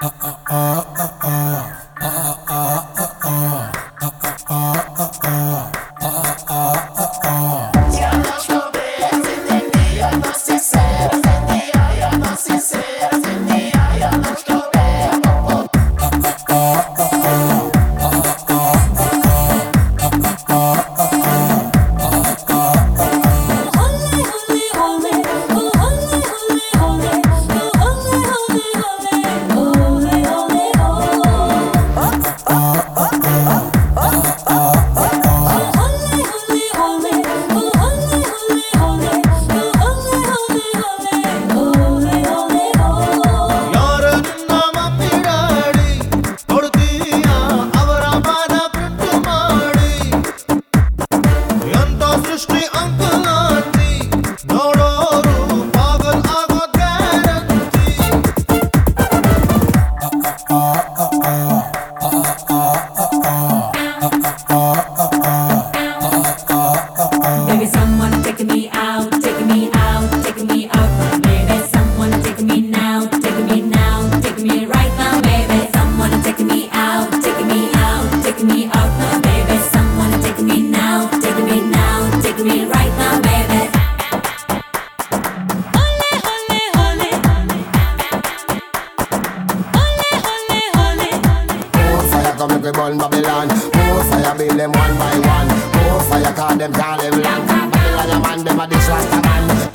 uh, uh, uh, uh, uh. run Babylon. More fire build them one by one. More fire call them call them land. Babylon a man them a disaster man.